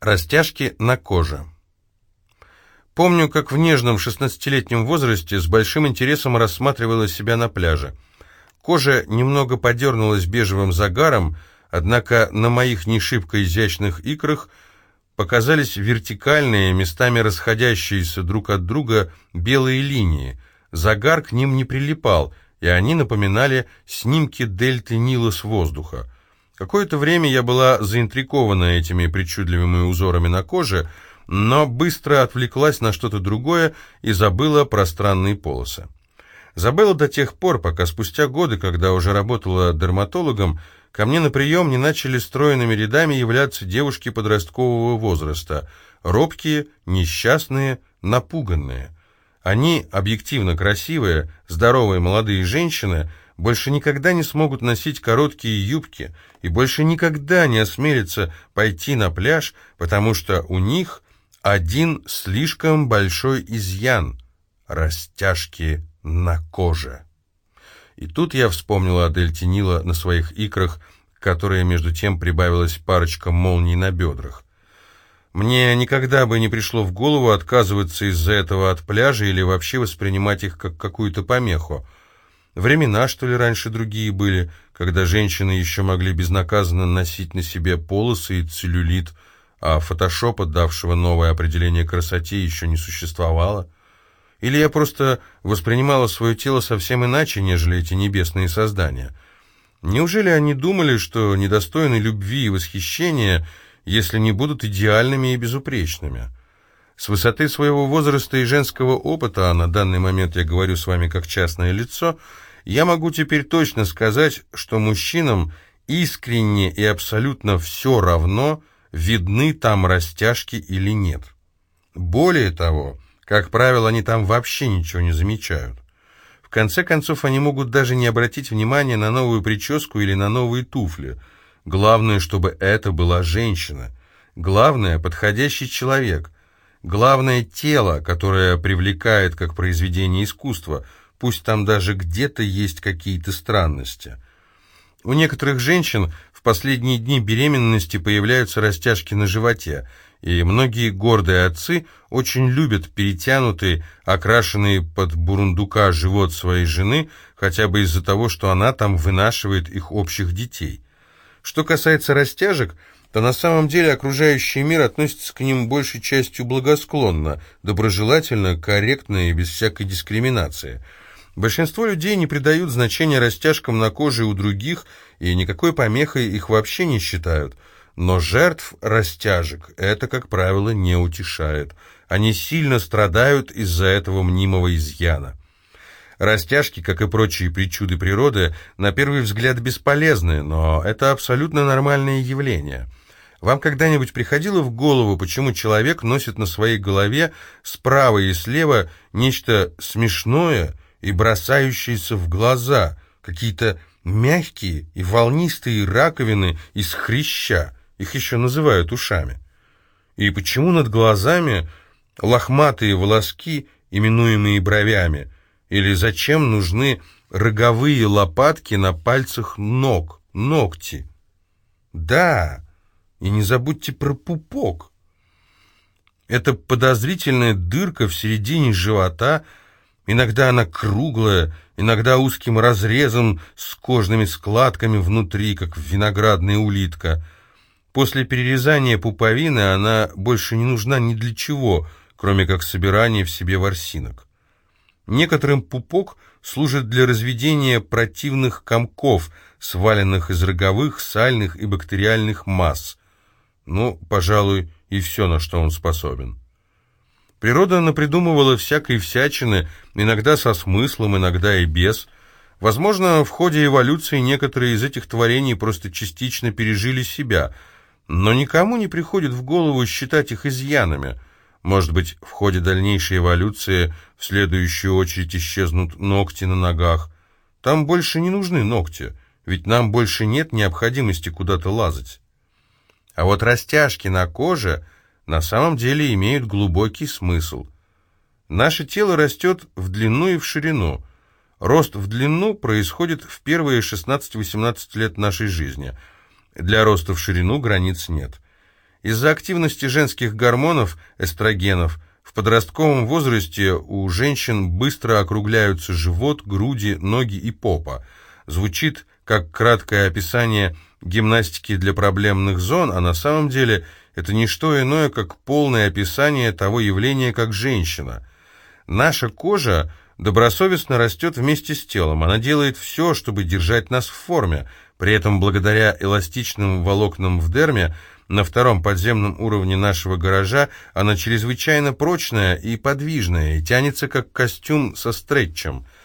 Растяжки на коже. Помню, как в нежном шестнадцатилетнем возрасте с большим интересом рассматривала себя на пляже. Кожа немного подернулась бежевым загаром, однако на моих не шибко изящных икрах показались вертикальные, местами расходящиеся друг от друга белые линии. Загар к ним не прилипал, и они напоминали снимки дельты Нила с воздуха. Какое-то время я была заинтригована этими причудливыми узорами на коже, но быстро отвлеклась на что-то другое и забыла про странные полосы. Забыла до тех пор, пока спустя годы, когда уже работала дерматологом, ко мне на прием не начали стройными рядами являться девушки подросткового возраста, робкие, несчастные, напуганные. Они, объективно красивые, здоровые молодые женщины – больше никогда не смогут носить короткие юбки и больше никогда не осмелятся пойти на пляж, потому что у них один слишком большой изъян – растяжки на коже. И тут я вспомнила о дельте Нила на своих икрах, которые между тем прибавилась парочка молний на бедрах. Мне никогда бы не пришло в голову отказываться из-за этого от пляжа или вообще воспринимать их как какую-то помеху. Времена, что ли, раньше другие были, когда женщины еще могли безнаказанно носить на себе полосы и целлюлит, а фотошопа, давшего новое определение красоте, еще не существовало? Или я просто воспринимала свое тело совсем иначе, нежели эти небесные создания? Неужели они думали, что недостойны любви и восхищения, если не будут идеальными и безупречными?» С высоты своего возраста и женского опыта, а на данный момент я говорю с вами как частное лицо, я могу теперь точно сказать, что мужчинам искренне и абсолютно все равно, видны там растяжки или нет. Более того, как правило, они там вообще ничего не замечают. В конце концов, они могут даже не обратить внимания на новую прическу или на новые туфли. Главное, чтобы это была женщина. Главное, подходящий человек. Главное, тело, которое привлекает как произведение искусства – пусть там даже где-то есть какие-то странности. У некоторых женщин в последние дни беременности появляются растяжки на животе, и многие гордые отцы очень любят перетянутый, окрашенный под бурундука живот своей жены, хотя бы из-за того, что она там вынашивает их общих детей. Что касается растяжек, то на самом деле окружающий мир относится к ним большей частью благосклонно, доброжелательно, корректно и без всякой дискриминации – Большинство людей не придают значения растяжкам на коже у других и никакой помехой их вообще не считают. Но жертв растяжек это, как правило, не утешает. Они сильно страдают из-за этого мнимого изъяна. Растяжки, как и прочие причуды природы, на первый взгляд бесполезны, но это абсолютно нормальное явление. Вам когда-нибудь приходило в голову, почему человек носит на своей голове справа и слева нечто смешное – и бросающиеся в глаза, какие-то мягкие и волнистые раковины из хряща, их еще называют ушами. И почему над глазами лохматые волоски, именуемые бровями, или зачем нужны роговые лопатки на пальцах ног, ногти? Да, и не забудьте про пупок. Это подозрительная дырка в середине живота – Иногда она круглая, иногда узким разрезом с кожными складками внутри, как виноградная улитка. После перерезания пуповины она больше не нужна ни для чего, кроме как собирания в себе ворсинок. Некоторым пупок служит для разведения противных комков, сваленных из роговых, сальных и бактериальных масс. Ну, пожалуй, и все, на что он способен. Природа напридумывала всякой всячины, иногда со смыслом, иногда и без. Возможно, в ходе эволюции некоторые из этих творений просто частично пережили себя, но никому не приходит в голову считать их изъянами. Может быть, в ходе дальнейшей эволюции в следующую очередь исчезнут ногти на ногах. Там больше не нужны ногти, ведь нам больше нет необходимости куда-то лазать. А вот растяжки на коже – на самом деле имеют глубокий смысл. Наше тело растет в длину и в ширину. Рост в длину происходит в первые 16-18 лет нашей жизни. Для роста в ширину границ нет. Из-за активности женских гормонов, эстрогенов, в подростковом возрасте у женщин быстро округляются живот, груди, ноги и попа. Звучит как краткое описание гимнастики для проблемных зон, а на самом деле это не что иное, как полное описание того явления, как женщина. Наша кожа добросовестно растет вместе с телом, она делает все, чтобы держать нас в форме, при этом благодаря эластичным волокнам в дерме на втором подземном уровне нашего гаража она чрезвычайно прочная и подвижная, и тянется как костюм со стретчем –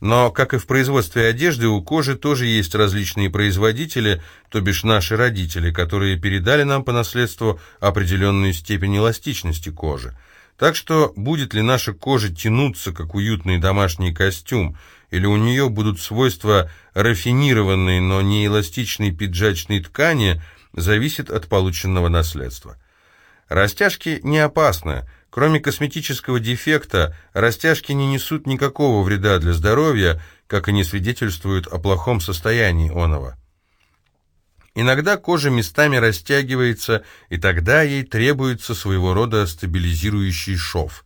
но, как и в производстве одежды, у кожи тоже есть различные производители, то бишь наши родители, которые передали нам по наследству определенную степень эластичности кожи. Так что будет ли наша кожа тянуться, как уютный домашний костюм, или у нее будут свойства рафинированной, но не эластичной пиджачной ткани, зависит от полученного наследства. Растяжки не опасны, Кроме косметического дефекта, растяжки не несут никакого вреда для здоровья, как и не свидетельствуют о плохом состоянии оного. Иногда кожа местами растягивается, и тогда ей требуется своего рода стабилизирующий шов.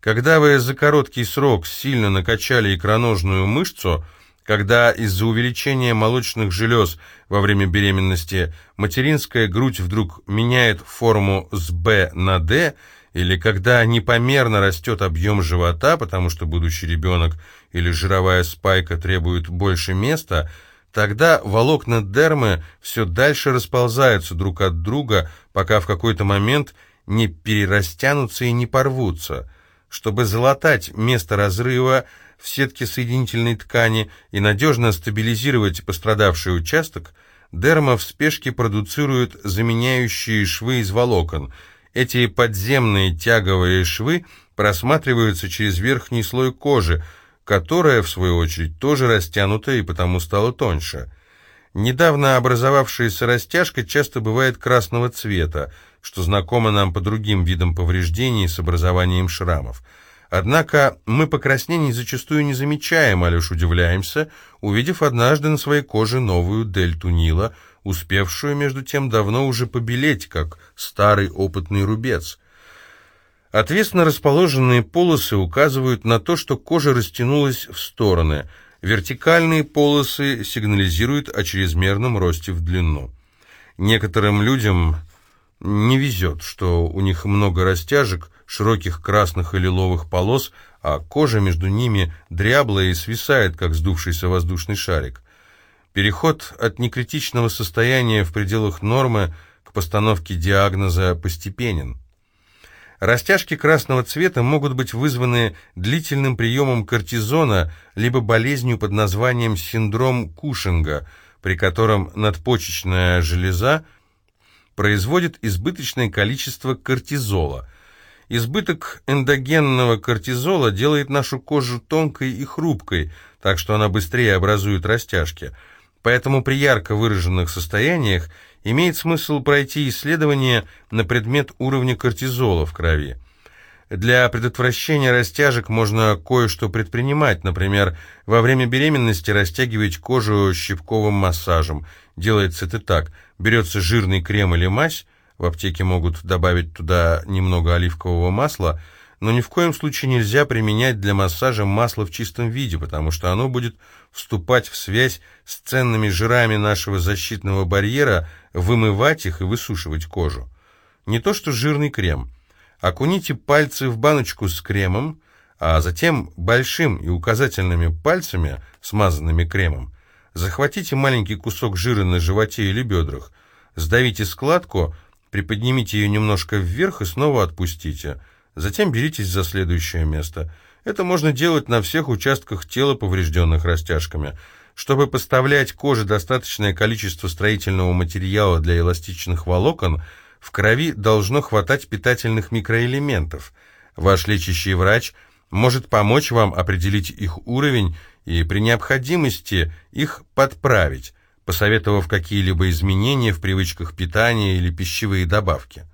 Когда вы за короткий срок сильно накачали икроножную мышцу, когда из-за увеличения молочных желез во время беременности материнская грудь вдруг меняет форму с Б на Д – или когда непомерно растет объем живота, потому что будущий ребенок или жировая спайка требует больше места, тогда волокна дермы все дальше расползаются друг от друга, пока в какой-то момент не перерастянутся и не порвутся. Чтобы залатать место разрыва в сетке соединительной ткани и надежно стабилизировать пострадавший участок, дерма в спешке продуцирует заменяющие швы из волокон – эти подземные тяговые швы просматриваются через верхний слой кожи, которая, в свою очередь, тоже растянута и потому стала тоньше. Недавно образовавшаяся растяжка часто бывает красного цвета, что знакомо нам по другим видам повреждений с образованием шрамов. Однако мы покраснений зачастую не замечаем, а лишь удивляемся, увидев однажды на своей коже новую дельту Нила – успевшую между тем давно уже побелеть, как старый опытный рубец. Ответственно расположенные полосы указывают на то, что кожа растянулась в стороны. Вертикальные полосы сигнализируют о чрезмерном росте в длину. Некоторым людям не везет, что у них много растяжек, широких красных и лиловых полос, а кожа между ними дряблая и свисает, как сдувшийся воздушный шарик. Переход от некритичного состояния в пределах нормы к постановке диагноза постепенен. Растяжки красного цвета могут быть вызваны длительным приемом кортизона либо болезнью под названием синдром Кушинга, при котором надпочечная железа производит избыточное количество кортизола. Избыток эндогенного кортизола делает нашу кожу тонкой и хрупкой, так что она быстрее образует растяжки – Поэтому при ярко выраженных состояниях имеет смысл пройти исследование на предмет уровня кортизола в крови. Для предотвращения растяжек можно кое-что предпринимать, например, во время беременности растягивать кожу щипковым массажем. Делается это так. Берется жирный крем или мазь, в аптеке могут добавить туда немного оливкового масла – но ни в коем случае нельзя применять для массажа масло в чистом виде, потому что оно будет вступать в связь с ценными жирами нашего защитного барьера, вымывать их и высушивать кожу. Не то что жирный крем. Окуните пальцы в баночку с кремом, а затем большим и указательными пальцами, смазанными кремом, захватите маленький кусок жира на животе или бедрах, сдавите складку, приподнимите ее немножко вверх и снова отпустите – Затем беритесь за следующее место. Это можно делать на всех участках тела, поврежденных растяжками. Чтобы поставлять коже достаточное количество строительного материала для эластичных волокон, в крови должно хватать питательных микроэлементов. Ваш лечащий врач может помочь вам определить их уровень и при необходимости их подправить, посоветовав какие-либо изменения в привычках питания или пищевые добавки.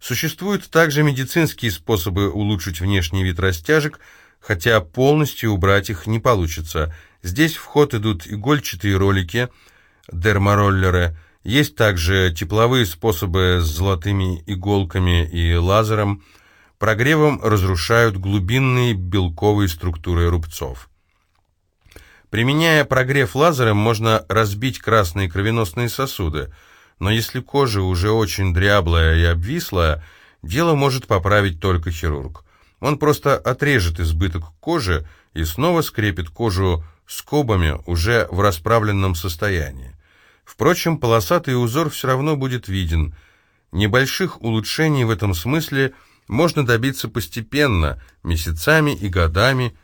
Существуют также медицинские способы улучшить внешний вид растяжек, хотя полностью убрать их не получится. Здесь в ход идут игольчатые ролики, дермороллеры, Есть также тепловые способы с золотыми иголками и лазером. Прогревом разрушают глубинные белковые структуры рубцов. Применяя прогрев лазером, можно разбить красные кровеносные сосуды, но если кожа уже очень дряблая и обвислая, дело может поправить только хирург. Он просто отрежет избыток кожи и снова скрепит кожу скобами уже в расправленном состоянии. Впрочем, полосатый узор все равно будет виден. Небольших улучшений в этом смысле можно добиться постепенно, месяцами и годами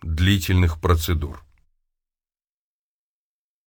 длительных процедур.